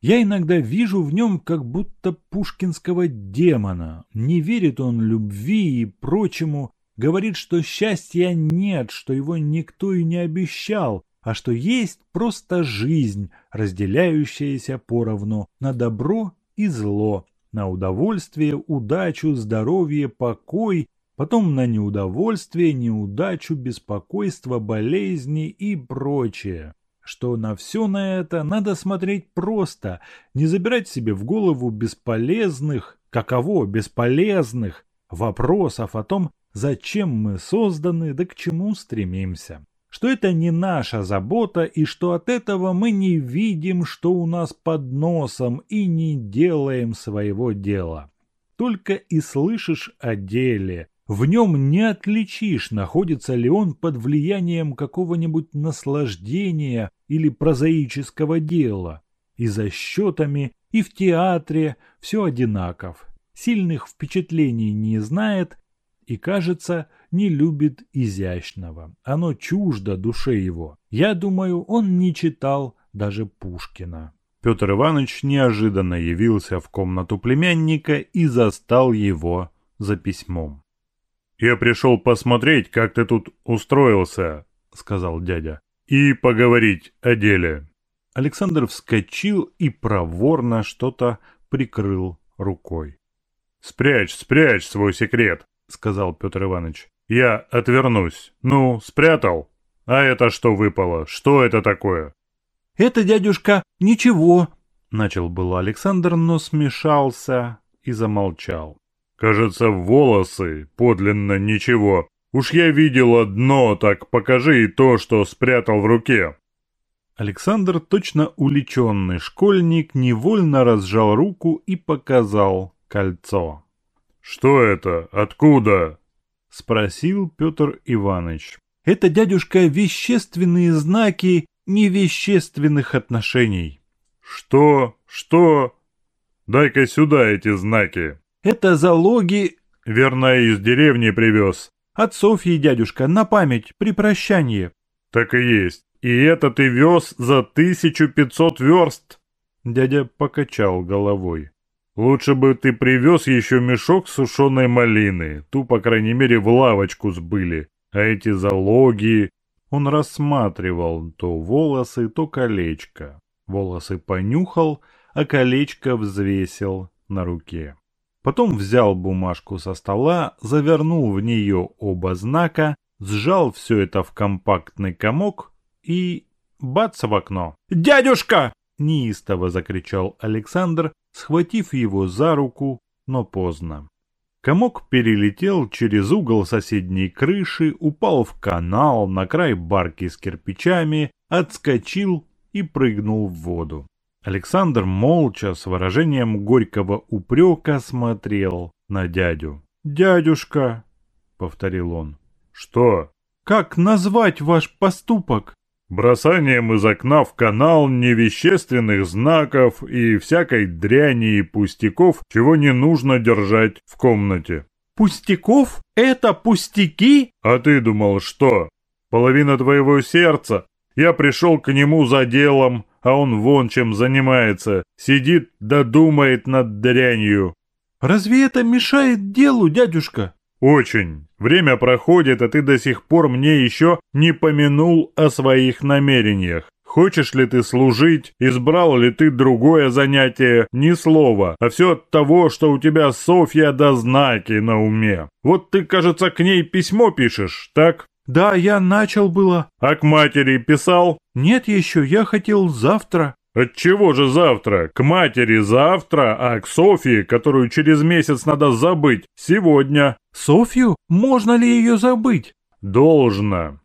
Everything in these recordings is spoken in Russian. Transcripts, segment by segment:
Я иногда вижу в нем как будто пушкинского демона. Не верит он любви и прочему, говорит, что счастья нет, что его никто и не обещал, а что есть просто жизнь, разделяющаяся поровну на добро и зло, на удовольствие, удачу, здоровье, покой, потом на неудовольствие, неудачу, беспокойство, болезни и прочее что на все на это надо смотреть просто, не забирать себе в голову бесполезных, каково бесполезных, вопросов о том, зачем мы созданы, да к чему стремимся. Что это не наша забота и что от этого мы не видим, что у нас под носом и не делаем своего дела. Только и слышишь о деле, в нем не отличишь, находится ли он под влиянием какого-нибудь наслаждения или прозаического дела. И за счетами, и в театре все одинаков. Сильных впечатлений не знает и, кажется, не любит изящного. Оно чуждо душе его. Я думаю, он не читал даже Пушкина. Петр Иванович неожиданно явился в комнату племянника и застал его за письмом. «Я пришел посмотреть, как ты тут устроился», — сказал дядя, — «и поговорить о деле». Александр вскочил и проворно что-то прикрыл рукой. «Спрячь, спрячь свой секрет», — сказал Петр Иванович. «Я отвернусь. Ну, спрятал? А это что выпало? Что это такое?» «Это, дядюшка, ничего», — начал было Александр, но смешался и замолчал. Кажется, волосы, подлинно ничего. Уж я видел одно, так покажи и то, что спрятал в руке. Александр, точно уличенный школьник, невольно разжал руку и показал кольцо. «Что это? Откуда?» — спросил Петр Иванович. «Это, дядюшка, вещественные знаки невещественных отношений». «Что? Что? Дай-ка сюда эти знаки». Это залоги...» «Верно, из деревни привез». «От Софьи, дядюшка, на память, при прощании». «Так и есть. И это ты вез за тысячу пятьсот верст?» Дядя покачал головой. «Лучше бы ты привез еще мешок сушеной малины. Ту, по крайней мере, в лавочку сбыли. А эти залоги...» Он рассматривал то волосы, то колечко. Волосы понюхал, а колечко взвесил на руке. Потом взял бумажку со стола, завернул в нее оба знака, сжал все это в компактный комок и... бац в окно. «Дядюшка!» – неистово закричал Александр, схватив его за руку, но поздно. Комок перелетел через угол соседней крыши, упал в канал на край барки с кирпичами, отскочил и прыгнул в воду. Александр молча с выражением горького упрека смотрел на дядю. «Дядюшка!» — повторил он. «Что?» «Как назвать ваш поступок?» «Бросанием из окна в канал невещественных знаков и всякой дряни и пустяков, чего не нужно держать в комнате». «Пустяков? Это пустяки?» «А ты думал, что? Половина твоего сердца? Я пришел к нему за делом, а он вон чем занимается, сидит да думает над дрянью». «Разве это мешает делу, дядюшка?» «Очень. Время проходит, а ты до сих пор мне еще не помянул о своих намерениях. Хочешь ли ты служить, избрал ли ты другое занятие, ни слова, а все от того, что у тебя Софья до знаки на уме. Вот ты, кажется, к ней письмо пишешь, так?» «Да, я начал было». «А к матери писал?» «Нет еще, я хотел завтра». «Отчего же завтра? К матери завтра, а к Софье, которую через месяц надо забыть, сегодня». «Софью? Можно ли ее забыть?» «Должно.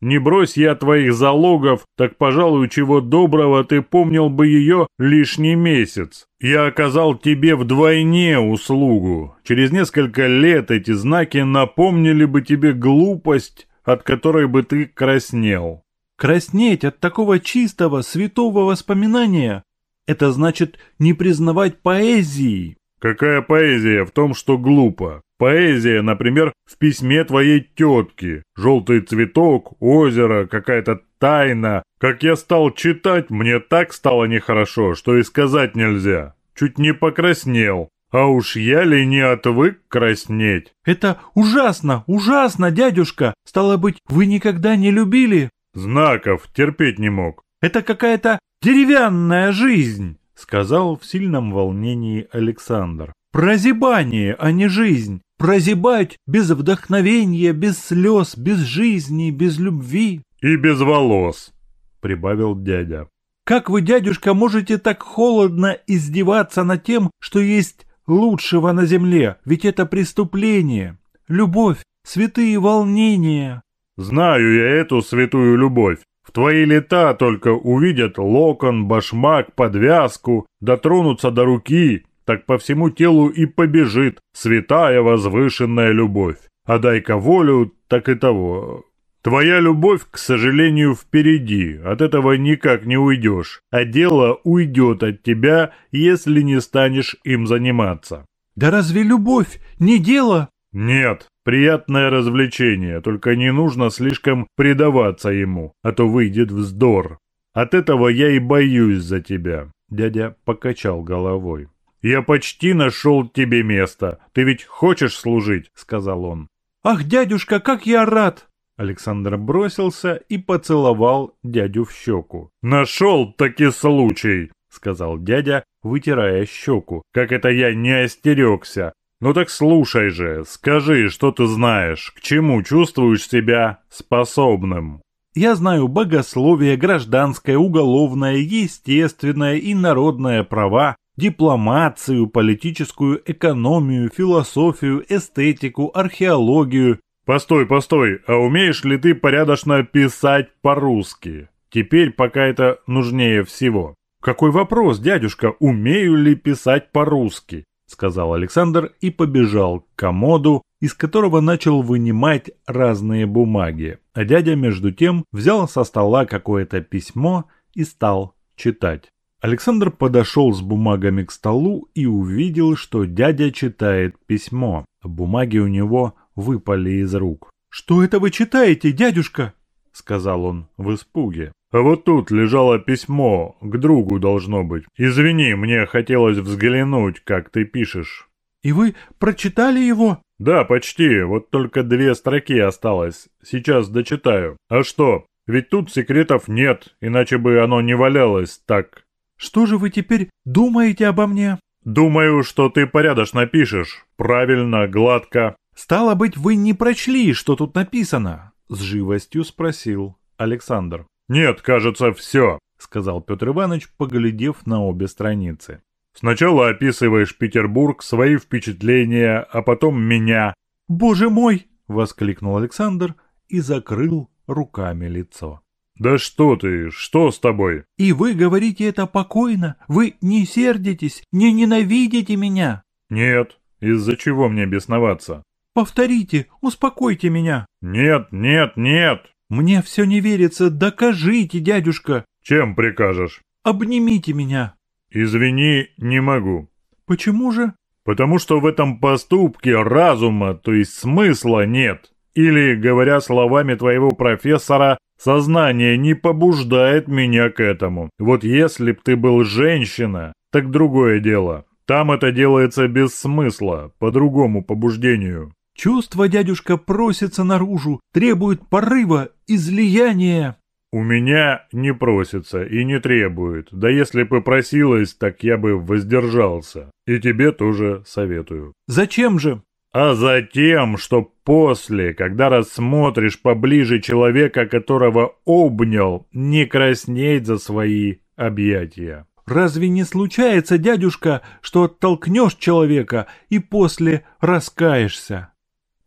Не брось я твоих залогов, так, пожалуй, чего доброго ты помнил бы ее лишний месяц. Я оказал тебе вдвойне услугу. Через несколько лет эти знаки напомнили бы тебе глупость, от которой бы ты краснел. Краснеть от такого чистого, святого воспоминания – это значит не признавать поэзии. Какая поэзия в том, что глупо? Поэзия, например, в письме твоей тетки. Желтый цветок, озеро, какая-то тайна. Как я стал читать, мне так стало нехорошо, что и сказать нельзя. Чуть не покраснел. А уж я ли не отвык краснеть? Это ужасно, ужасно, дядюшка. Стало быть, вы никогда не любили? Знаков терпеть не мог. Это какая-то деревянная жизнь, сказал в сильном волнении Александр. Прозябание, а не жизнь. Прозябать без вдохновения, без слез, без жизни, без любви. И без волос, прибавил дядя. Как вы, дядюшка, можете так холодно издеваться над тем, что есть лучшего на земле? Ведь это преступление. Любовь, святые волнения. Знаю я эту святую любовь. В твои лета только увидят локон, башмак, подвязку, дотронутся до руки, так по всему телу и побежит святая возвышенная любовь. А дай-ка волю, так и того. Твоя любовь, к сожалению, впереди, от этого никак не уйдешь, а дело уйдет от тебя, если не станешь им заниматься. Да разве любовь не дело? Нет, приятное развлечение, только не нужно слишком предаваться ему, а то выйдет вздор. От этого я и боюсь за тебя. Дядя покачал головой. «Я почти нашел тебе место. Ты ведь хочешь служить?» — сказал он. «Ах, дядюшка, как я рад!» Александр бросился и поцеловал дядю в щеку. «Нашел таки случай!» — сказал дядя, вытирая щеку. «Как это я не остерегся! Ну так слушай же, скажи, что ты знаешь, к чему чувствуешь себя способным?» Я знаю богословие, гражданское, уголовное, естественное и народное права, дипломацию, политическую экономию, философию, эстетику, археологию. Постой, постой, а умеешь ли ты порядочно писать по-русски? Теперь пока это нужнее всего. Какой вопрос, дядюшка, умею ли писать по-русски? Сказал Александр и побежал к комоду, из которого начал вынимать разные бумаги. А дядя между тем взял со стола какое-то письмо и стал читать. Александр подошел с бумагами к столу и увидел, что дядя читает письмо. Бумаги у него выпали из рук. «Что это вы читаете, дядюшка?» — сказал он в испуге. «А вот тут лежало письмо, к другу должно быть. Извини, мне хотелось взглянуть, как ты пишешь». «И вы прочитали его?» «Да, почти, вот только две строки осталось. Сейчас дочитаю. А что, ведь тут секретов нет, иначе бы оно не валялось так что же вы теперь думаете обо мне?» «Думаю, что ты порядочно пишешь. Правильно, гладко». «Стало быть, вы не прочли, что тут написано?» С живостью спросил Александр. «Нет, кажется, все», — сказал Петр Иванович, поглядев на обе страницы. «Сначала описываешь Петербург, свои впечатления, а потом меня». «Боже мой!» — воскликнул Александр и закрыл руками лицо. «Да что ты, что с тобой?» «И вы говорите это покойно? Вы не сердитесь, не ненавидите меня?» «Нет, из-за чего мне бесноваться?» «Повторите, успокойте меня». «Нет, нет, нет». «Мне все не верится, докажите, дядюшка». «Чем прикажешь?» «Обнимите меня». «Извини, не могу». «Почему же?» «Потому что в этом поступке разума, то есть смысла нет». Или, говоря словами твоего профессора, Сознание не побуждает меня к этому. Вот если б ты был женщина, так другое дело. Там это делается без смысла, по другому побуждению. Чувство, дядюшка, просится наружу, требует порыва, излияния. У меня не просится и не требует. Да если бы просилось, так я бы воздержался. И тебе тоже советую. Зачем же? а затем, что после, когда рассмотришь поближе человека, которого обнял, не краснеть за свои объятия. Разве не случается, дядюшка, что оттолкнешь человека и после раскаешься?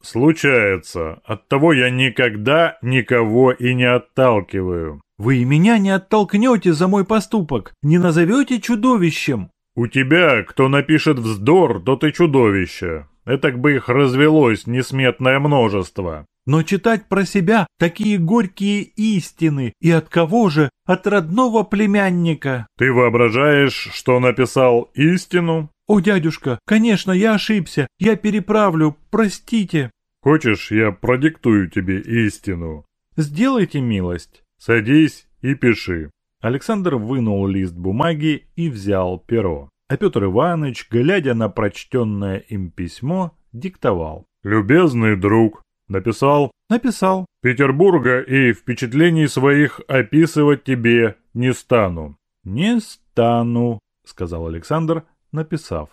Случается. Оттого я никогда никого и не отталкиваю. Вы и меня не оттолкнете за мой поступок, не назовете чудовищем. У тебя, кто напишет вздор, то ты чудовище. Этак бы их развелось несметное множество. Но читать про себя такие горькие истины, и от кого же? От родного племянника. Ты воображаешь, что написал истину? «О, дядюшка, конечно, я ошибся, я переправлю, простите». «Хочешь, я продиктую тебе истину?» «Сделайте милость». «Садись и пиши». Александр вынул лист бумаги и взял перо. А Петр Иванович, глядя на прочтенное им письмо, диктовал. «Любезный друг, написал?» «Написал». «Петербурга и впечатлений своих описывать тебе не стану». «Не стану», — сказал Александр, написав.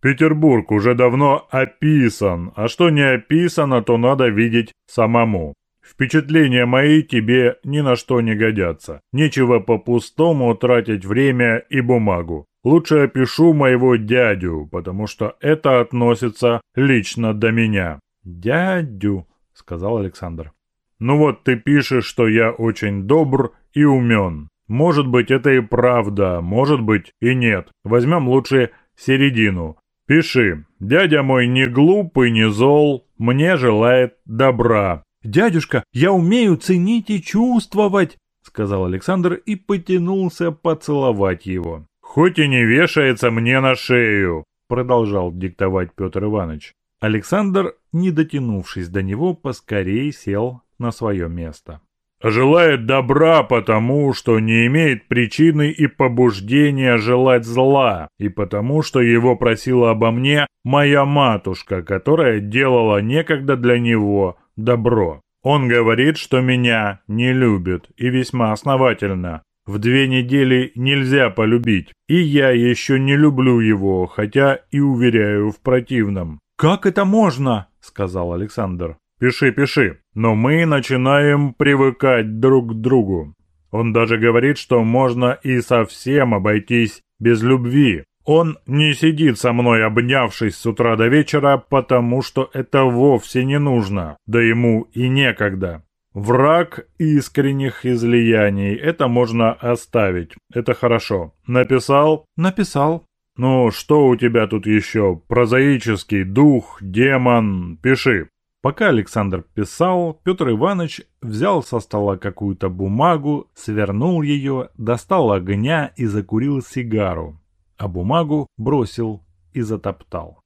«Петербург уже давно описан, а что не описано, то надо видеть самому. Впечатления мои тебе ни на что не годятся. Нечего по-пустому тратить время и бумагу. Лучше опишу моего дядю, потому что это относится лично до меня». «Дядю», — сказал Александр. «Ну вот ты пишешь, что я очень добр и умен. Может быть, это и правда, может быть и нет. Возьмем лучше середину. Пиши. Дядя мой не глуп и не зол, мне желает добра. «Дядюшка, я умею ценить и чувствовать», — сказал Александр и потянулся поцеловать его. «Хоть и не вешается мне на шею», — продолжал диктовать Петр Иванович. Александр, не дотянувшись до него, поскорей сел на свое место. Желает добра потому, что не имеет причины и побуждения желать зла, и потому, что его просила обо мне моя матушка, которая делала некогда для него добро. Он говорит, что меня не любит, и весьма основательно. В две недели нельзя полюбить, и я еще не люблю его, хотя и уверяю в противном. «Как это можно?» — сказал Александр. Пиши, пиши. Но мы начинаем привыкать друг к другу. Он даже говорит, что можно и совсем обойтись без любви. Он не сидит со мной, обнявшись с утра до вечера, потому что это вовсе не нужно, да ему и некогда. Враг искренних излияний, это можно оставить, это хорошо. Написал? Написал. Ну, что у тебя тут еще? Прозаический дух, демон, пиши. Пока Александр писал, Петр Иванович взял со стола какую-то бумагу, свернул ее, достал огня и закурил сигару, а бумагу бросил и затоптал.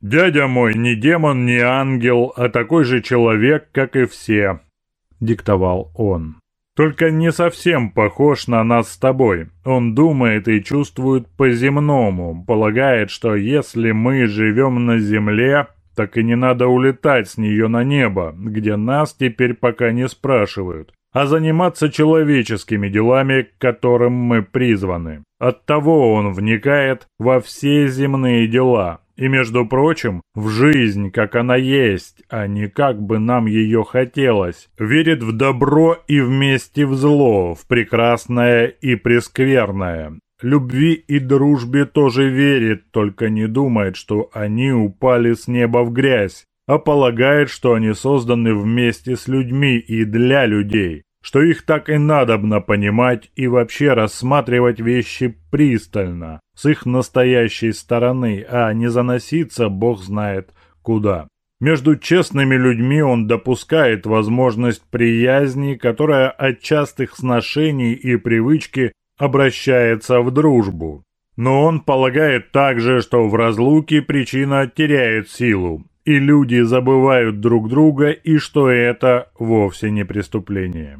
«Дядя мой не демон, не ангел, а такой же человек, как и все», — диктовал он. «Только не совсем похож на нас с тобой. Он думает и чувствует по-земному, полагает, что если мы живем на земле, так и не надо улетать с нее на небо, где нас теперь пока не спрашивают, а заниматься человеческими делами, к которым мы призваны. Оттого он вникает во все земные дела, и, между прочим, в жизнь, как она есть, а не как бы нам ее хотелось. Верит в добро и вместе в зло, в прекрасное и прескверное. Любви и дружбе тоже верит, только не думает, что они упали с неба в грязь, а полагает, что они созданы вместе с людьми и для людей, что их так и надобно понимать и вообще рассматривать вещи пристально, с их настоящей стороны, а не заноситься бог знает куда. Между честными людьми он допускает возможность приязни, которая от частых сношений и привычки обращается в дружбу. Но он полагает также, что в разлуке причина теряет силу, и люди забывают друг друга, и что это вовсе не преступление.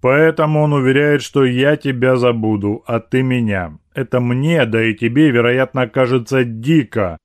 Поэтому он уверяет, что я тебя забуду, а ты меня. Это мне, да и тебе, вероятно, кажется дико.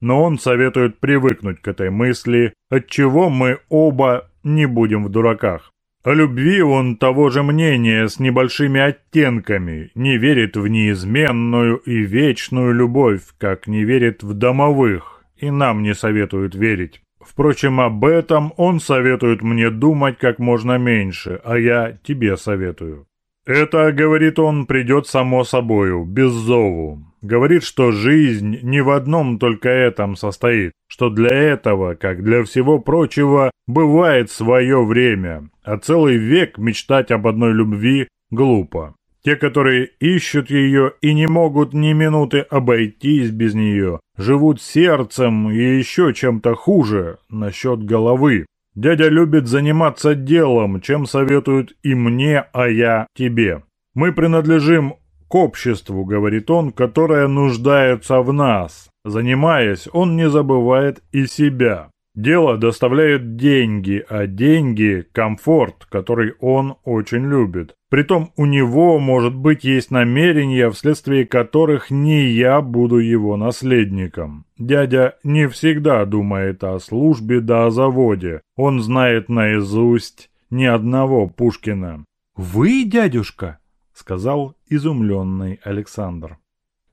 Но он советует привыкнуть к этой мысли, от чего мы оба не будем в дураках. О любви он того же мнения с небольшими оттенками, не верит в неизменную и вечную любовь, как не верит в домовых, и нам не советует верить. Впрочем, об этом он советует мне думать как можно меньше, а я тебе советую. Это, говорит он, придет само собою, без зову. Говорит, что жизнь не в одном только этом состоит, что для этого, как для всего прочего, бывает свое время, а целый век мечтать об одной любви глупо. Те, которые ищут ее и не могут ни минуты обойтись без нее, живут сердцем и еще чем-то хуже насчет головы. Дядя любит заниматься делом, чем советуют и мне, а я тебе. Мы принадлежим к обществу, говорит он, которое нуждается в нас. Занимаясь, он не забывает и себя. Дело доставляет деньги, а деньги – комфорт, который он очень любит. Притом у него, может быть, есть намерения, вследствие которых не я буду его наследником. Дядя не всегда думает о службе да о заводе. Он знает наизусть ни одного Пушкина. «Вы, дядюшка?» – сказал изумленный Александр.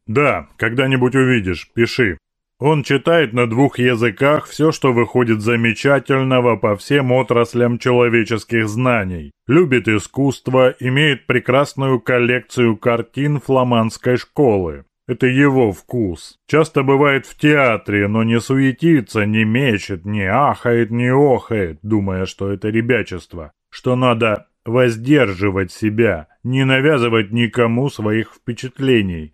«Да, когда-нибудь увидишь, пиши. Он читает на двух языках все, что выходит замечательного по всем отраслям человеческих знаний. Любит искусство, имеет прекрасную коллекцию картин фламандской школы. Это его вкус. Часто бывает в театре, но не суетится, не мечет, не ахает, не охает, думая, что это ребячество. Что надо воздерживать себя, не навязывать никому своих впечатлений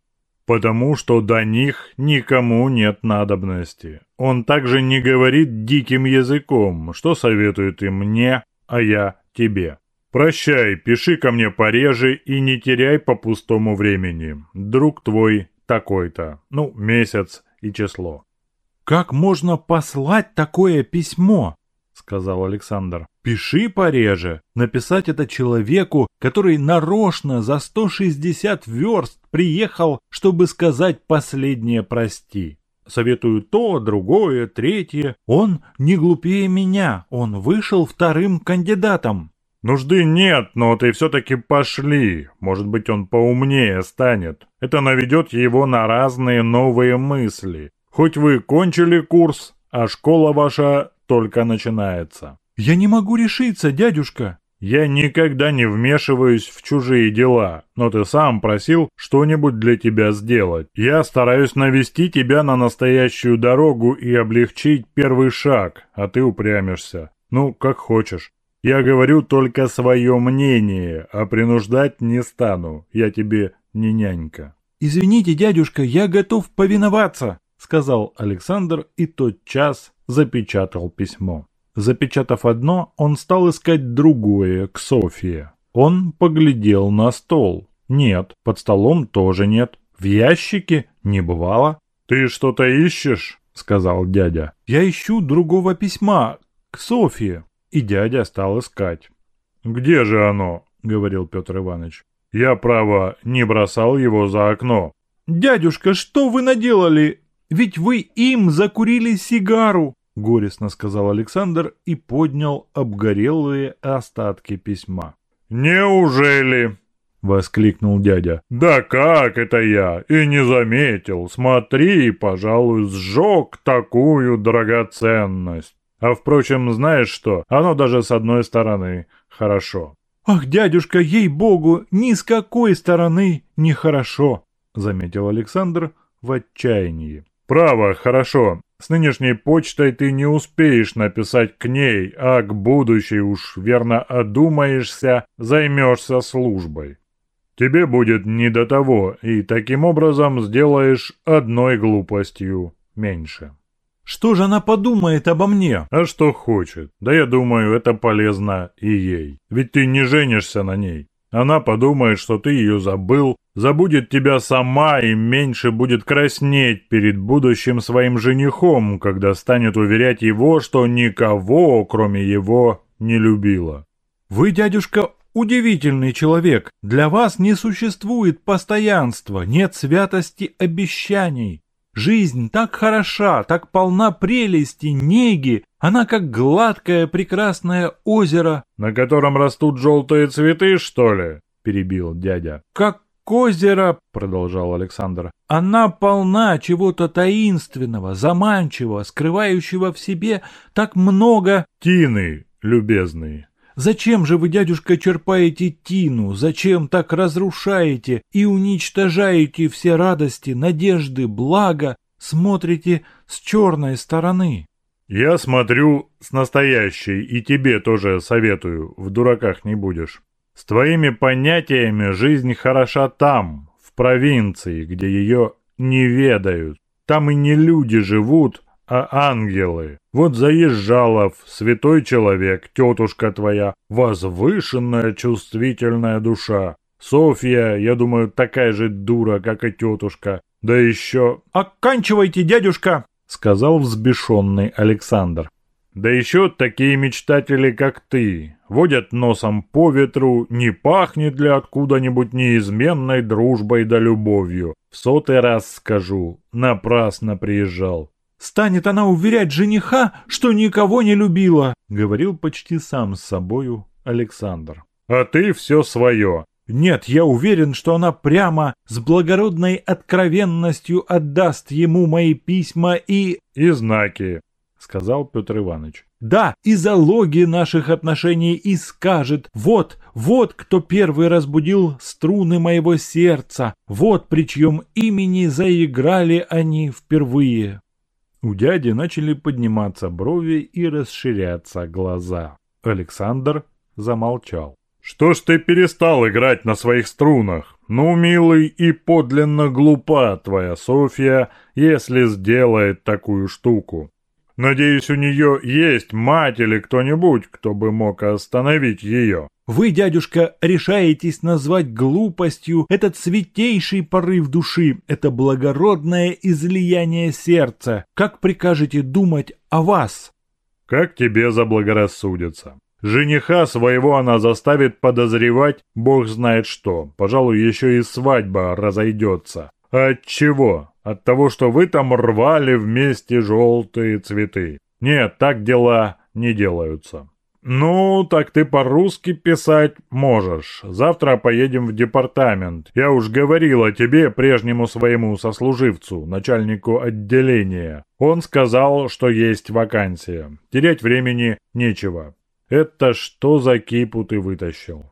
потому что до них никому нет надобности. Он также не говорит диким языком, что советует и мне, а я тебе. Прощай, пиши ко мне пореже и не теряй по пустому времени. Друг твой такой-то. Ну, месяц и число. Как можно послать такое письмо? Сказал Александр. «Пиши пореже. Написать это человеку, который нарочно за 160 верст приехал, чтобы сказать последнее «прости». Советую то, другое, третье. Он не глупее меня. Он вышел вторым кандидатом». «Нужды нет, но ты все-таки пошли. Может быть, он поумнее станет. Это наведет его на разные новые мысли. Хоть вы кончили курс, а школа ваша только начинается. «Я не могу решиться, дядюшка!» «Я никогда не вмешиваюсь в чужие дела, но ты сам просил что-нибудь для тебя сделать. Я стараюсь навести тебя на настоящую дорогу и облегчить первый шаг, а ты упрямишься. Ну, как хочешь. Я говорю только свое мнение, а принуждать не стану. Я тебе не нянька». «Извините, дядюшка, я готов повиноваться», — сказал Александр и тот час запечатал письмо. Запечатав одно, он стал искать другое, к Софье. Он поглядел на стол. Нет, под столом тоже нет. В ящике не бывало. «Ты что-то ищешь?» — сказал дядя. «Я ищу другого письма, к Софье». И дядя стал искать. «Где же оно?» — говорил Петр Иванович. «Я, право, не бросал его за окно». «Дядюшка, что вы наделали? Ведь вы им закурили сигару!» Горестно сказал Александр и поднял обгорелые остатки письма. «Неужели?» — воскликнул дядя. «Да как это я? И не заметил. Смотри, пожалуй, сжег такую драгоценность. А впрочем, знаешь что? Оно даже с одной стороны хорошо». «Ах, дядюшка, ей-богу, ни с какой стороны не хорошо», — заметил Александр в отчаянии. «Право, хорошо. С нынешней почтой ты не успеешь написать к ней, а к будущей уж верно одумаешься, займешься службой. Тебе будет не до того, и таким образом сделаешь одной глупостью меньше. Что же она подумает обо мне? А что хочет. Да я думаю, это полезно и ей. Ведь ты не женишься на ней. Она подумает, что ты ее забыл, забудет тебя сама и меньше будет краснеть перед будущим своим женихом, когда станет уверять его, что никого, кроме его, не любила. «Вы, дядюшка, удивительный человек. Для вас не существует постоянства, нет святости обещаний. Жизнь так хороша, так полна прелести, неги, она как гладкое прекрасное озеро. На котором растут желтые цветы, что ли? Перебил дядя. Как озеро, продолжал Александр. Она полна чего-то таинственного, заманчивого, скрывающего в себе так много... Тины, любезный, Зачем же вы, дядюшка, черпаете тину? Зачем так разрушаете и уничтожаете все радости, надежды, блага? Смотрите с черной стороны. Я смотрю с настоящей, и тебе тоже советую, в дураках не будешь. С твоими понятиями жизнь хороша там, в провинции, где ее не ведают. Там и не люди живут, а ангелы. Вот заезжалов, святой человек, тетушка твоя, возвышенная чувствительная душа. Софья, я думаю, такая же дура, как и тетушка. Да еще... «Оканчивайте, дядюшка!» — сказал взбешенный Александр. Да еще такие мечтатели, как ты, водят носом по ветру, не пахнет ли откуда-нибудь неизменной дружбой да любовью. В сотый раз скажу, напрасно приезжал. «Станет она уверять жениха, что никого не любила», — говорил почти сам с собою Александр. «А ты все свое. Нет, я уверен, что она прямо с благородной откровенностью отдаст ему мои письма и... И знаки, сказал Петр Иванович. Да, и залоги наших отношений и скажет, вот, вот кто первый разбудил струны моего сердца, вот при чьем имени заиграли они впервые. У дяди начали подниматься брови и расширяться глаза. Александр замолчал. «Что ж ты перестал играть на своих струнах? Ну, милый, и подлинно глупа твоя Софья, если сделает такую штуку. Надеюсь, у нее есть мать или кто-нибудь, кто бы мог остановить ее». «Вы, дядюшка, решаетесь назвать глупостью этот святейший порыв души, это благородное излияние сердца. Как прикажете думать о вас?» «Как тебе заблагорассудится. Жениха своего она заставит подозревать бог знает что. Пожалуй, еще и свадьба разойдется. От чего? От того, что вы там рвали вместе желтые цветы. Нет, так дела не делаются. «Ну, так ты по-русски писать можешь. Завтра поедем в департамент. Я уж говорил о тебе прежнему своему сослуживцу, начальнику отделения. Он сказал, что есть вакансия. Терять времени нечего. Это что за кипу ты вытащил?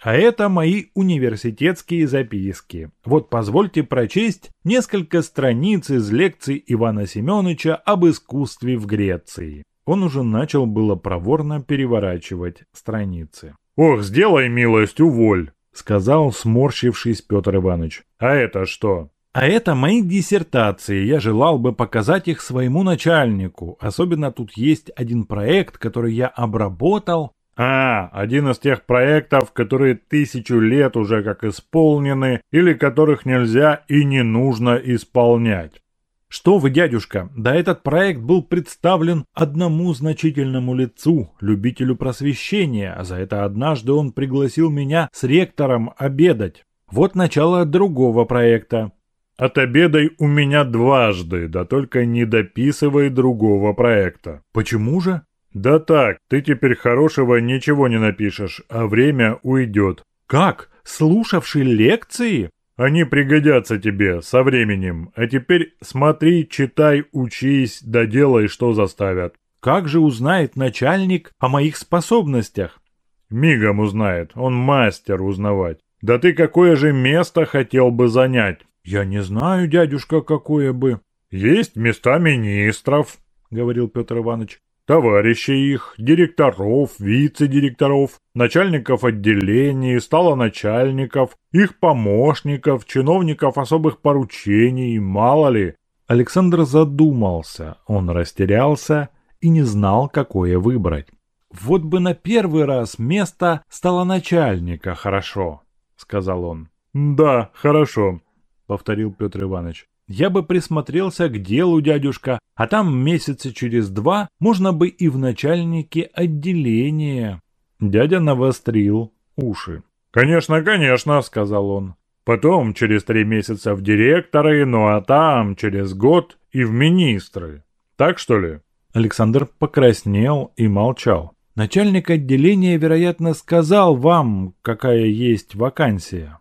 А это мои университетские записки. Вот позвольте прочесть несколько страниц из лекций Ивана Семеновича об искусстве в Греции. Он уже начал было проворно переворачивать страницы. «Ох, сделай милость, уволь!» — сказал, сморщившись Петр Иванович. «А это что?» А это мои диссертации, я желал бы показать их своему начальнику. Особенно тут есть один проект, который я обработал. А, один из тех проектов, которые тысячу лет уже как исполнены, или которых нельзя и не нужно исполнять. Что вы, дядюшка, да этот проект был представлен одному значительному лицу, любителю просвещения, а за это однажды он пригласил меня с ректором обедать. Вот начало другого проекта. Отобедай у меня дважды, да только не дописывай другого проекта. Почему же? Да так, ты теперь хорошего ничего не напишешь, а время уйдет. Как? Слушавший лекции? Они пригодятся тебе со временем, а теперь смотри, читай, учись, да делай, что заставят. Как же узнает начальник о моих способностях? Мигом узнает, он мастер узнавать. Да ты какое же место хотел бы занять? «Я не знаю, дядюшка, какое бы». «Есть места министров», — говорил Петр Иванович. «Товарищей их, директоров, вице-директоров, начальников отделений, стало начальников, их помощников, чиновников особых поручений, мало ли». Александр задумался, он растерялся и не знал, какое выбрать. «Вот бы на первый раз место стало начальника хорошо», — сказал он. «Да, хорошо», повторил Петр Иванович. Я бы присмотрелся к делу, дядюшка, а там месяца через два можно бы и в начальнике отделения. Дядя навострил уши. «Конечно, конечно», — сказал он. «Потом через три месяца в директоры, ну а там через год и в министры. Так что ли?» Александр покраснел и молчал. «Начальник отделения, вероятно, сказал вам, какая есть вакансия».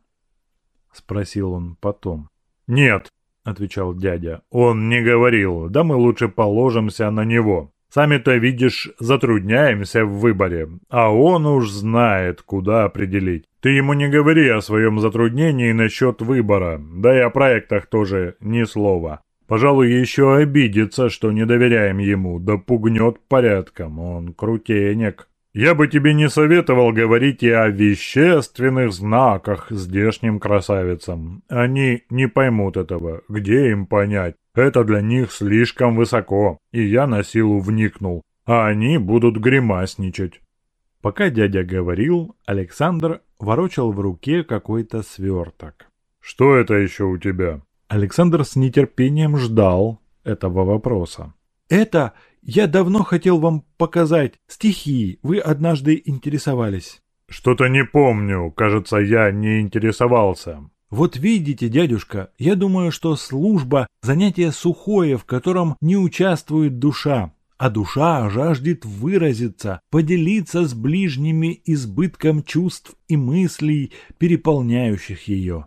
— спросил он потом. «Нет», — отвечал дядя, — «он не говорил, да мы лучше положимся на него. Сами-то, видишь, затрудняемся в выборе, а он уж знает, куда определить. Ты ему не говори о своем затруднении насчет выбора, да и о проектах тоже ни слова. Пожалуй, еще обидится, что не доверяем ему, да пугнет порядком, он крутенек». Я бы тебе не советовал говорить и о вещественных знаках здешним красавицам. Они не поймут этого. Где им понять? Это для них слишком высоко, и я на силу вникнул. А они будут гримасничать. Пока дядя говорил, Александр ворочал в руке какой-то сверток. «Что это еще у тебя?» Александр с нетерпением ждал этого вопроса. «Это я давно хотел вам показать. Стихи. Вы однажды интересовались». «Что-то не помню. Кажется, я не интересовался». «Вот видите, дядюшка, я думаю, что служба – занятие сухое, в котором не участвует душа, а душа жаждет выразиться, поделиться с ближними избытком чувств и мыслей, переполняющих ее».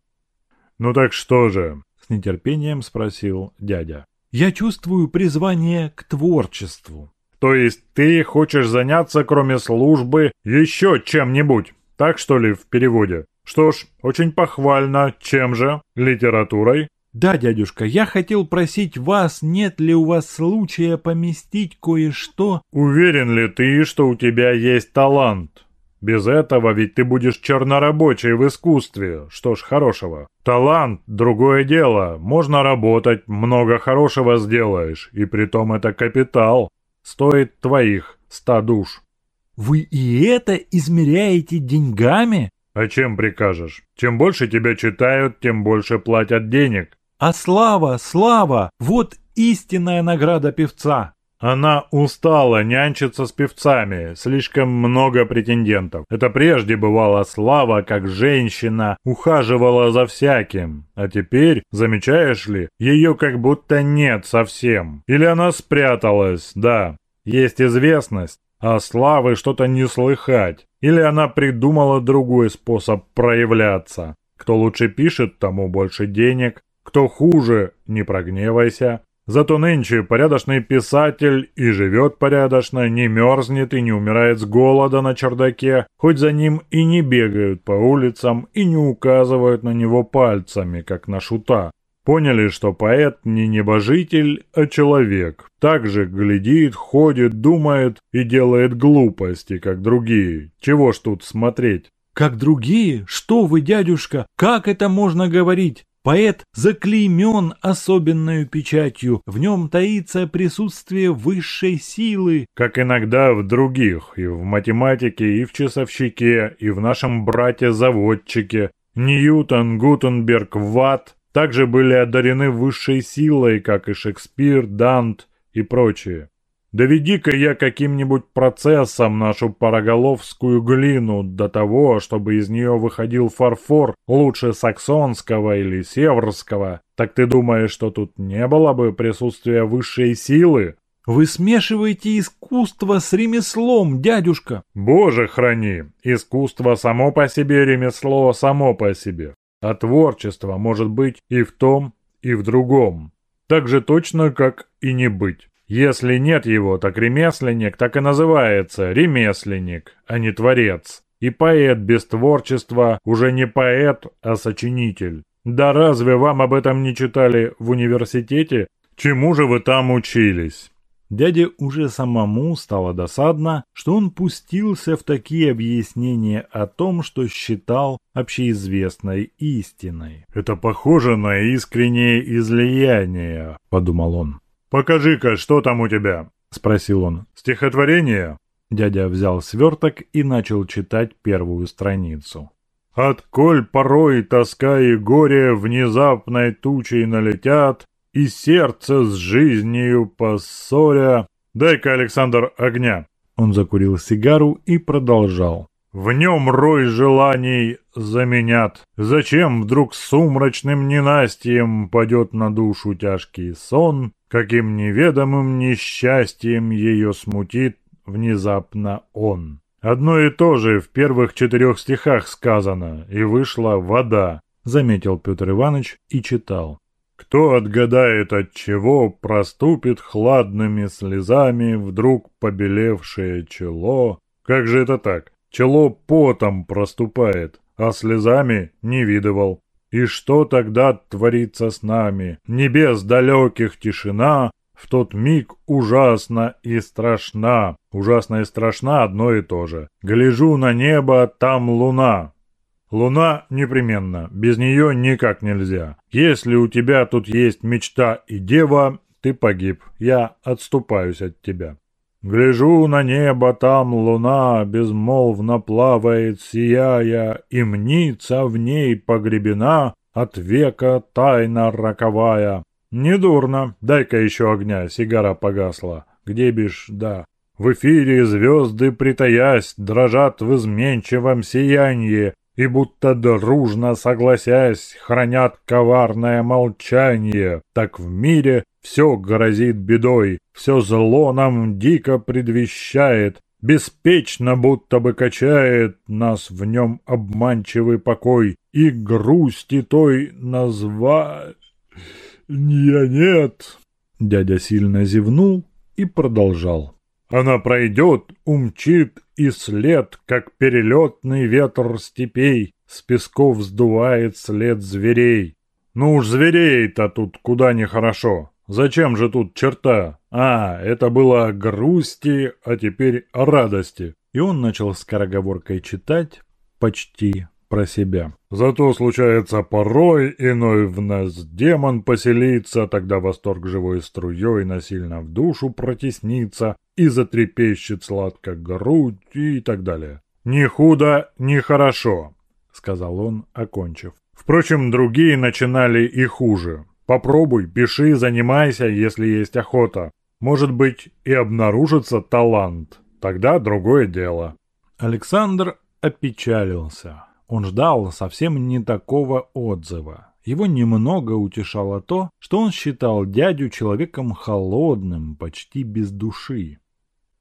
«Ну так что же?» – с нетерпением спросил дядя. «Я чувствую призвание к творчеству». «То есть ты хочешь заняться, кроме службы, еще чем-нибудь? Так что ли в переводе?» Что ж, очень похвально. Чем же? Литературой? Да, дядюшка, я хотел просить вас, нет ли у вас случая поместить кое-что... Уверен ли ты, что у тебя есть талант? Без этого ведь ты будешь чернорабочий в искусстве. Что ж, хорошего. Талант – другое дело. Можно работать, много хорошего сделаешь. И притом это капитал. Стоит твоих ста душ. Вы и это измеряете деньгами? А чем прикажешь? Чем больше тебя читают, тем больше платят денег. А слава, слава, вот истинная награда певца. Она устала нянчиться с певцами, слишком много претендентов. Это прежде бывала слава, как женщина ухаживала за всяким. А теперь, замечаешь ли, ее как будто нет совсем. Или она спряталась, да. Есть известность, а славы что-то не слыхать. Или она придумала другой способ проявляться. Кто лучше пишет, тому больше денег. Кто хуже, не прогневайся. Зато нынче порядочный писатель и живет порядочно, не мерзнет и не умирает с голода на чердаке, хоть за ним и не бегают по улицам и не указывают на него пальцами, как на шута. Поняли, что поэт не небожитель, а человек. Также глядит, ходит, думает и делает глупости, как другие. Чего ж тут смотреть? Как другие? Что вы, дядюшка? Как это можно говорить? Поэт заклеймен особенной печатью, в нем таится присутствие высшей силы. Как иногда в других, и в математике, и в часовщике, и в нашем брате-заводчике. Ньютон, Гутенберг, Ватт также были одарены высшей силой, как и Шекспир, Дант и прочие. Доведи-ка я каким-нибудь процессом нашу пароголовскую глину до того, чтобы из нее выходил фарфор лучше саксонского или северского, так ты думаешь, что тут не было бы присутствия высшей силы? Вы смешиваете искусство с ремеслом, дядюшка. Боже храни, искусство само по себе, ремесло само по себе. А творчество может быть и в том, и в другом. Так же точно, как и не быть. Если нет его, так ремесленник так и называется ремесленник, а не творец. И поэт без творчества уже не поэт, а сочинитель. Да разве вам об этом не читали в университете? Чему же вы там учились? Дяде уже самому стало досадно, что он пустился в такие объяснения о том, что считал общеизвестной истиной. «Это похоже на искреннее излияние», — подумал он. «Покажи-ка, что там у тебя?» — спросил он. «Стихотворение?» Дядя взял сверток и начал читать первую страницу. «Отколь порой тоска и горе внезапной тучей налетят, и сердце с жизнью поссоря. Дай-ка, Александр, огня. Он закурил сигару и продолжал. В нем рой желаний заменят. Зачем вдруг сумрачным ненастьем падет на душу тяжкий сон, каким неведомым несчастьем ее смутит внезапно он? Одно и то же в первых четырех стихах сказано, и вышла вода, заметил Петр Иванович и читал. Кто отгадает от чего, проступит хладными слезами вдруг побелевшее чело. Как же это так? Чело потом проступает, а слезами не видывал. И что тогда творится с нами? Небес далеких тишина, в тот миг ужасно и страшна. Ужасно и страшна одно и то же. Гляжу на небо, там луна. Луна непременно, без нее никак нельзя. Если у тебя тут есть мечта и дева, ты погиб, я отступаюсь от тебя. Гляжу на небо, там луна безмолвно плавает, сияя, И мнится в ней погребена от века тайна роковая. Недурно, дай-ка еще огня, сигара погасла. Где бишь, да. В эфире звезды, притаясь, дрожат в изменчивом сиянии, и будто дружно согласясь, хранят коварное молчание. Так в мире все грозит бедой, все зло нам дико предвещает, беспечно будто бы качает нас в нем обманчивый покой, и грусти той назва... «Не, нет!» Дядя сильно зевнул и продолжал. Она пройдет, умчит, и след, как перелетный ветер степей, с песков сдувает след зверей. Ну уж зверей-то тут куда нехорошо. Зачем же тут черта? А, это было о грусти, а теперь о радости. И он начал скороговоркой читать почти про себя. Зато случается порой, иной в нас демон поселится, тогда восторг живой струей насильно в душу протеснится и затрепещет сладко грудь и так далее. «Ни худо, ни хорошо», — сказал он, окончив. Впрочем, другие начинали и хуже. Попробуй, пиши, занимайся, если есть охота. Может быть, и обнаружится талант. Тогда другое дело. Александр опечалился. Он ждал совсем не такого отзыва. Его немного утешало то, что он считал дядю человеком холодным, почти без души.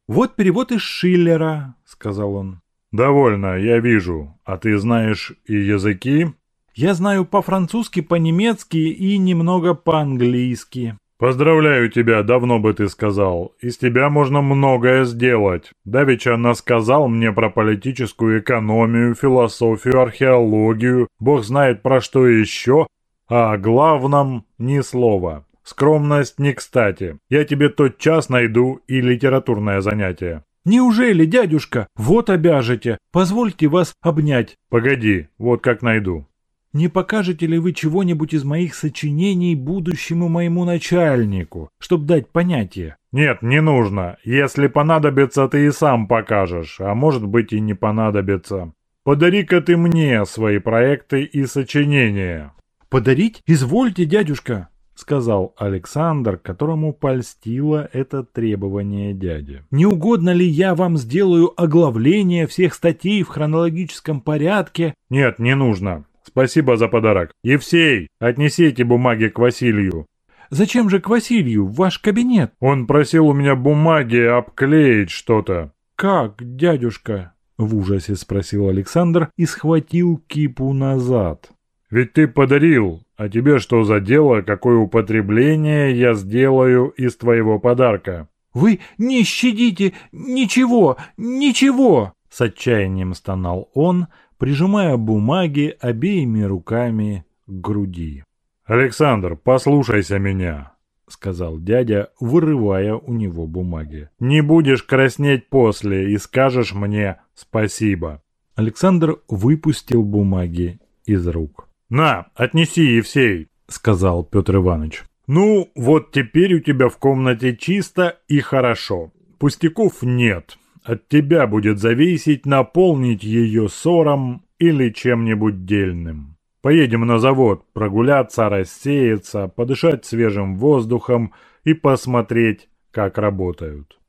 «Вот перевод из Шиллера», — сказал он. «Довольно, я вижу. А ты знаешь и языки?» «Я знаю по-французски, по-немецки и немного по-английски». «Поздравляю тебя, давно бы ты сказал. Из тебя можно многое сделать. Давеча она сказал мне про политическую экономию, философию, археологию, бог знает про что еще, а о главном ни слова. Скромность не кстати. Я тебе тот час найду и литературное занятие». «Неужели, дядюшка? Вот обяжете. Позвольте вас обнять». «Погоди, вот как найду». Не покажете ли вы чего-нибудь из моих сочинений будущему моему начальнику, чтобы дать понятие? Нет, не нужно. Если понадобится, ты и сам покажешь, а может быть и не понадобится. Подари-ка ты мне свои проекты и сочинения. Подарить? Извольте, дядюшка, сказал Александр, которому польстило это требование дяди. «Не угодно ли я вам сделаю оглавление всех статей в хронологическом порядке?» «Нет, не нужно. Спасибо за подарок. Евсей, отнесите бумаги к Василию. Зачем же к Василию? В ваш кабинет? Он просил у меня бумаги обклеить что-то. Как, дядюшка? В ужасе спросил Александр и схватил кипу назад. Ведь ты подарил, а тебе что за дело, какое употребление я сделаю из твоего подарка? Вы не щадите ничего, ничего! С отчаянием стонал он, прижимая бумаги обеими руками к груди. «Александр, послушайся меня», — сказал дядя, вырывая у него бумаги. «Не будешь краснеть после и скажешь мне спасибо». Александр выпустил бумаги из рук. «На, отнеси, Евсей», — сказал Петр Иванович. «Ну, вот теперь у тебя в комнате чисто и хорошо. Пустяков нет. От тебя будет зависеть наполнить ее сором или чем-нибудь дельным. Поедем на завод, прогуляться, рассеяться, подышать свежим воздухом и посмотреть, как работают.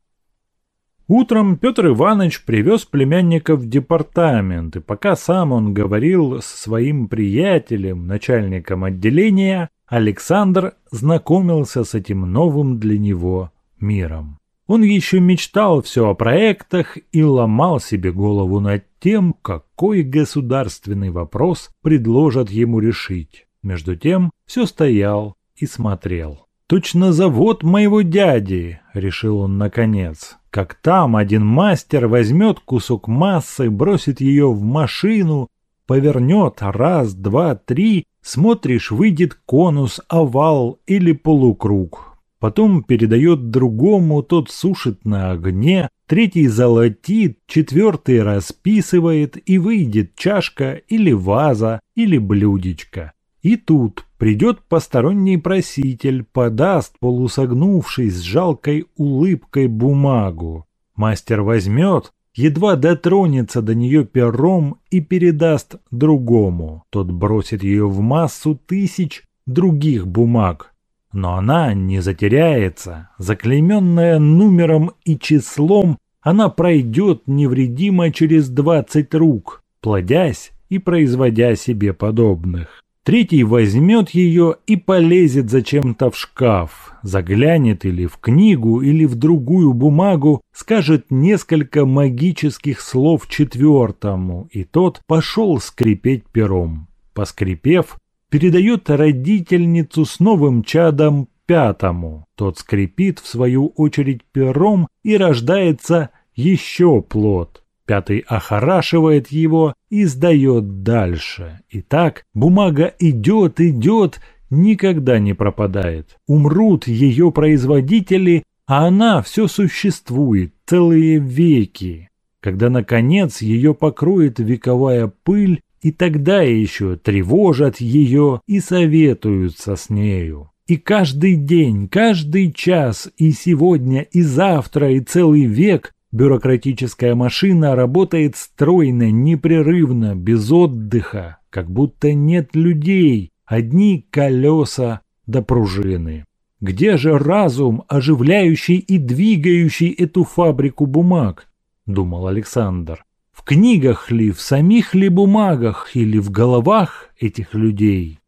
Утром Петр Иванович привез племянника в департамент, и пока сам он говорил с своим приятелем, начальником отделения, Александр знакомился с этим новым для него миром. Он еще мечтал все о проектах и ломал себе голову над тем, какой государственный вопрос предложат ему решить. Между тем все стоял и смотрел. «Точно завод моего дяди», — решил он наконец. «Как там один мастер возьмет кусок массы, бросит ее в машину, повернет раз, два, три, смотришь, выйдет конус, овал или полукруг потом передает другому, тот сушит на огне, третий золотит, четвертый расписывает, и выйдет чашка или ваза или блюдечко. И тут придет посторонний проситель, подаст, полусогнувшись с жалкой улыбкой бумагу. Мастер возьмет, едва дотронется до нее пером и передаст другому. Тот бросит ее в массу тысяч других бумаг. Но она не затеряется. Заклейменная номером и числом, она пройдет невредимо через двадцать рук, плодясь и производя себе подобных. Третий возьмет ее и полезет зачем-то в шкаф, заглянет или в книгу, или в другую бумагу, скажет несколько магических слов четвертому, и тот пошел скрипеть пером. Поскрипев, передает родительницу с новым чадом пятому. Тот скрипит в свою очередь пером и рождается еще плод. Пятый охорашивает его и сдает дальше. И так бумага идет, идет, никогда не пропадает. Умрут ее производители, а она все существует целые веки. Когда, наконец, ее покроет вековая пыль, и тогда еще тревожат ее и советуются с нею. И каждый день, каждый час, и сегодня, и завтра, и целый век Бюрократическая машина работает стройно, непрерывно, без отдыха, как будто нет людей, одни колеса до пружины. Где же разум, оживляющий и двигающий эту фабрику бумаг? Думал Александр. В книгах ли, в самих ли бумагах или в головах этих людей?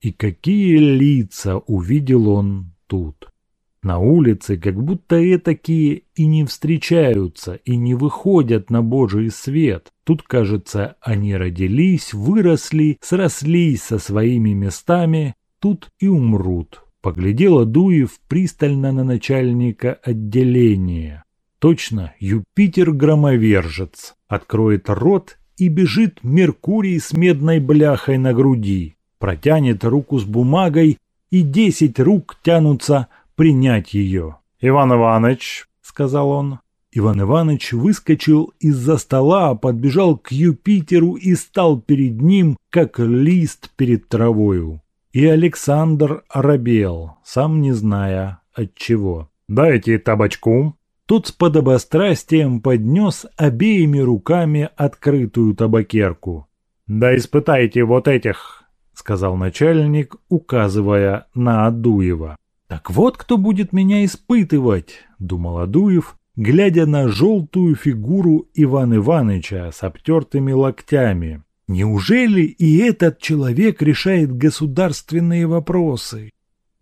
И какие лица увидел он тут? На улице как будто этакие и не встречаются, и не выходят на Божий свет. Тут, кажется, они родились, выросли, срослись со своими местами, тут и умрут. Поглядел Адуев пристально на начальника отделения. Точно, Юпитер-громовержец. Откроет рот и бежит Меркурий с медной бляхой на груди. Протянет руку с бумагой, и десять рук тянутся принять ее. «Иван Иванович», — сказал он. Иван Иванович выскочил из-за стола, подбежал к Юпитеру и стал перед ним, как лист перед травою. И Александр оробел, сам не зная от чего. «Дайте табачку». Тот с подобострастием поднес обеими руками открытую табакерку. «Да испытайте вот этих», — сказал начальник, указывая на Адуева. «Так вот кто будет меня испытывать», — думал Адуев, глядя на желтую фигуру Ивана Ивановича с обтертыми локтями. «Неужели и этот человек решает государственные вопросы?»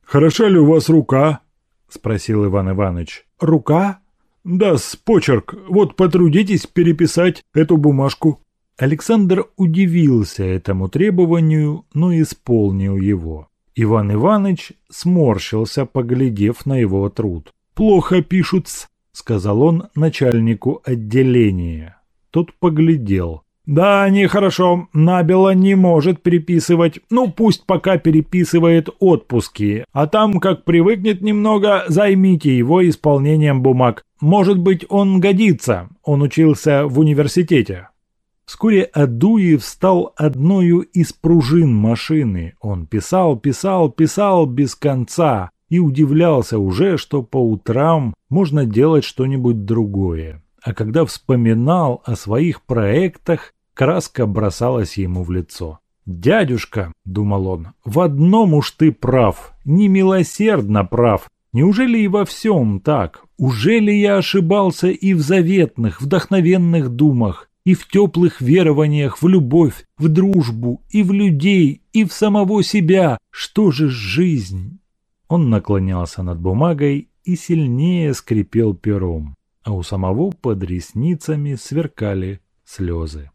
«Хороша ли у вас рука?» — спросил Иван Иванович. «Рука?» «Да, с почерк. Вот потрудитесь переписать эту бумажку». Александр удивился этому требованию, но исполнил его. Иван Иванович сморщился, поглядев на его труд. «Плохо пишут-с», — сказал он начальнику отделения. Тот поглядел. «Да, нехорошо. Набело не может переписывать. Ну, пусть пока переписывает отпуски. А там, как привыкнет немного, займите его исполнением бумаг. Может быть, он годится. Он учился в университете». Вскоре Адуев стал одною из пружин машины. Он писал, писал, писал без конца и удивлялся уже, что по утрам можно делать что-нибудь другое. А когда вспоминал о своих проектах, краска бросалась ему в лицо. «Дядюшка», — думал он, — «в одном уж ты прав, немилосердно прав. Неужели и во всем так? Ужели я ошибался и в заветных, вдохновенных думах? и в теплых верованиях в любовь, в дружбу, и в людей, и в самого себя. Что же жизнь? Он наклонялся над бумагой и сильнее скрипел пером, а у самого под ресницами сверкали слезы.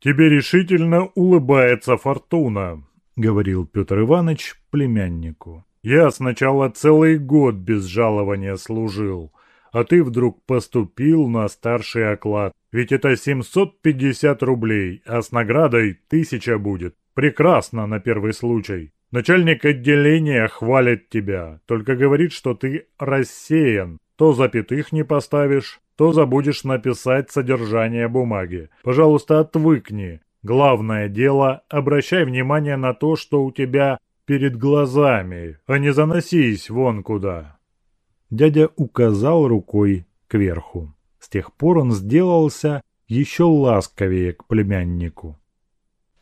«Тебе решительно улыбается фортуна», — говорил Петр Иванович племяннику. «Я сначала целый год без жалования служил, а ты вдруг поступил на старший оклад. Ведь это 750 рублей, а с наградой тысяча будет. Прекрасно на первый случай. Начальник отделения хвалит тебя, только говорит, что ты рассеян. То запятых не поставишь, то забудешь написать содержание бумаги. Пожалуйста, отвыкни. Главное дело, обращай внимание на то, что у тебя перед глазами, а не заносись вон куда. Дядя указал рукой кверху. С тех пор он сделался еще ласковее к племяннику.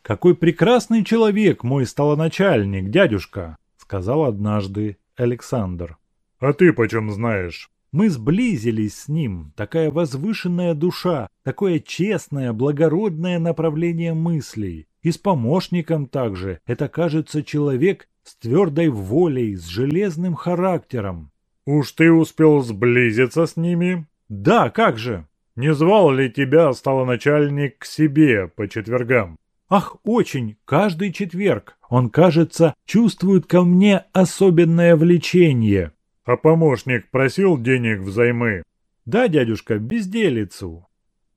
«Какой прекрасный человек мой столоначальник, дядюшка!» — сказал однажды Александр. «А ты почем знаешь?» Мы сблизились с ним, такая возвышенная душа, такое честное, благородное направление мыслей. И с помощником также, это кажется человек с твердой волей, с железным характером. «Уж ты успел сблизиться с ними?» «Да, как же!» «Не звал ли тебя столоначальник к себе по четвергам?» Ах, очень, каждый четверг. Он, кажется, чувствует ко мне особенное влечение. А помощник просил денег взаймы? Да, дядюшка, безделицу.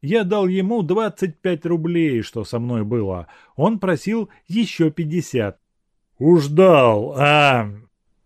Я дал ему 25 рублей, что со мной было. Он просил еще 50. Уж дал, а...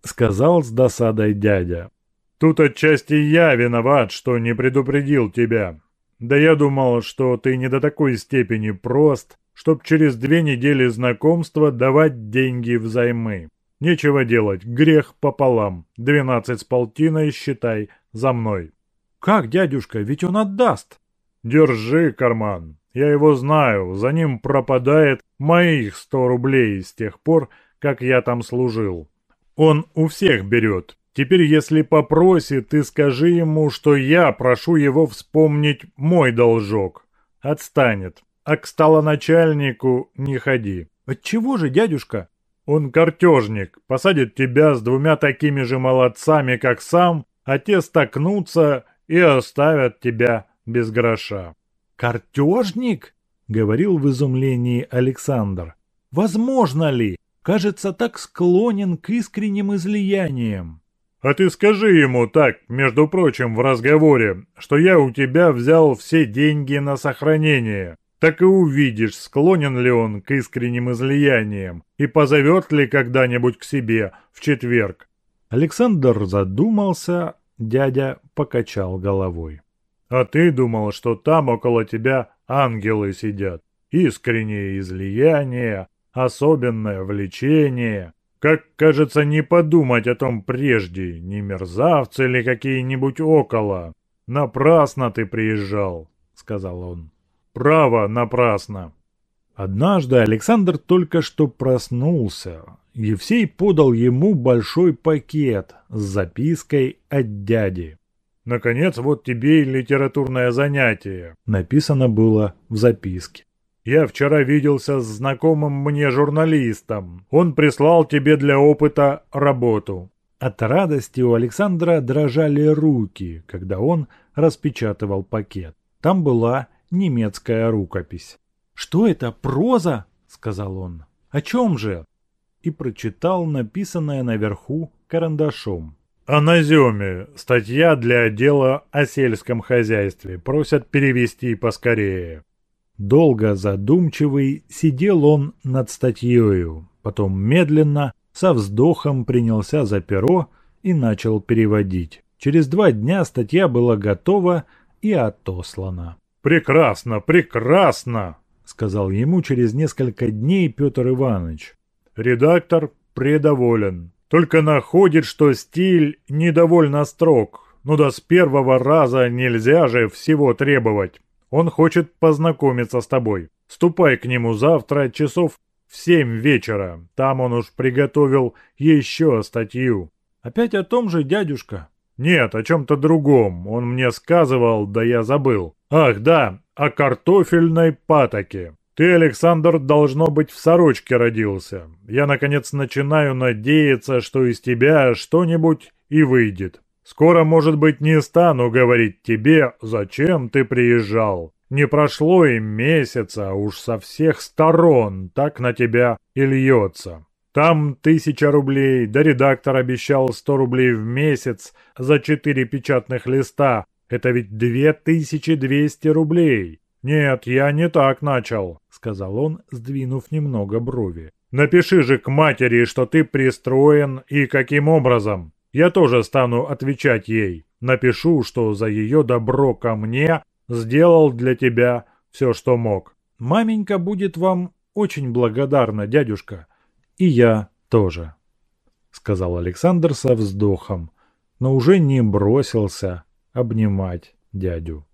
Сказал с досадой дядя. Тут отчасти я виноват, что не предупредил тебя. Да я думал, что ты не до такой степени прост, чтоб через две недели знакомства давать деньги взаймы. Нечего делать, грех пополам. Двенадцать с полтиной, считай, за мной. Как, дядюшка, ведь он отдаст. Держи карман. Я его знаю, за ним пропадает моих сто рублей с тех пор, как я там служил. Он у всех берет. Теперь, если попросит, ты скажи ему, что я прошу его вспомнить мой должок. Отстанет а к столоначальнику не ходи. Отчего же, дядюшка? Он картежник, посадит тебя с двумя такими же молодцами, как сам, а те столкнутся и оставят тебя без гроша. «Картежник?» — говорил в изумлении Александр. «Возможно ли? Кажется, так склонен к искренним излияниям». «А ты скажи ему так, между прочим, в разговоре, что я у тебя взял все деньги на сохранение так и увидишь, склонен ли он к искренним излияниям и позовет ли когда-нибудь к себе в четверг. Александр задумался, дядя покачал головой. «А ты думал, что там около тебя ангелы сидят? Искреннее излияние, особенное влечение. Как, кажется, не подумать о том прежде, не мерзавцы ли какие-нибудь около? Напрасно ты приезжал», — сказал он. Право напрасно. Однажды Александр только что проснулся. Евсей подал ему большой пакет с запиской от дяди. «Наконец, вот тебе и литературное занятие», — написано было в записке. «Я вчера виделся с знакомым мне журналистом. Он прислал тебе для опыта работу». От радости у Александра дрожали руки, когда он распечатывал пакет. Там была немецкая рукопись. «Что это, проза?» — сказал он. «О чем же?» И прочитал написанное наверху карандашом. «О наземе. Статья для отдела о сельском хозяйстве. Просят перевести поскорее». Долго задумчивый сидел он над статьею, потом медленно, со вздохом принялся за перо и начал переводить. Через два дня статья была готова и отослана. «Прекрасно, прекрасно!» — сказал ему через несколько дней Петр Иванович. «Редактор предоволен. Только находит, что стиль недовольно строг. Ну да с первого раза нельзя же всего требовать. Он хочет познакомиться с тобой. Ступай к нему завтра часов в семь вечера. Там он уж приготовил еще статью». «Опять о том же, дядюшка?» «Нет, о чем-то другом. Он мне сказывал, да я забыл. Ах, да, о картофельной патоке. Ты, Александр, должно быть, в сорочке родился. Я, наконец, начинаю надеяться, что из тебя что-нибудь и выйдет. Скоро, может быть, не стану говорить тебе, зачем ты приезжал. Не прошло и месяца, уж со всех сторон так на тебя и льется. Там тысяча рублей, да редактор обещал сто рублей в месяц за четыре печатных листа, это ведь 2200 рублей. Нет, я не так начал, сказал он, сдвинув немного брови. Напиши же к матери, что ты пристроен и каким образом. Я тоже стану отвечать ей. Напишу, что за ее добро ко мне сделал для тебя все, что мог. Маменька будет вам очень благодарна, дядюшка. И я тоже, сказал Александр со вздохом, но уже не бросился обнимать дядю.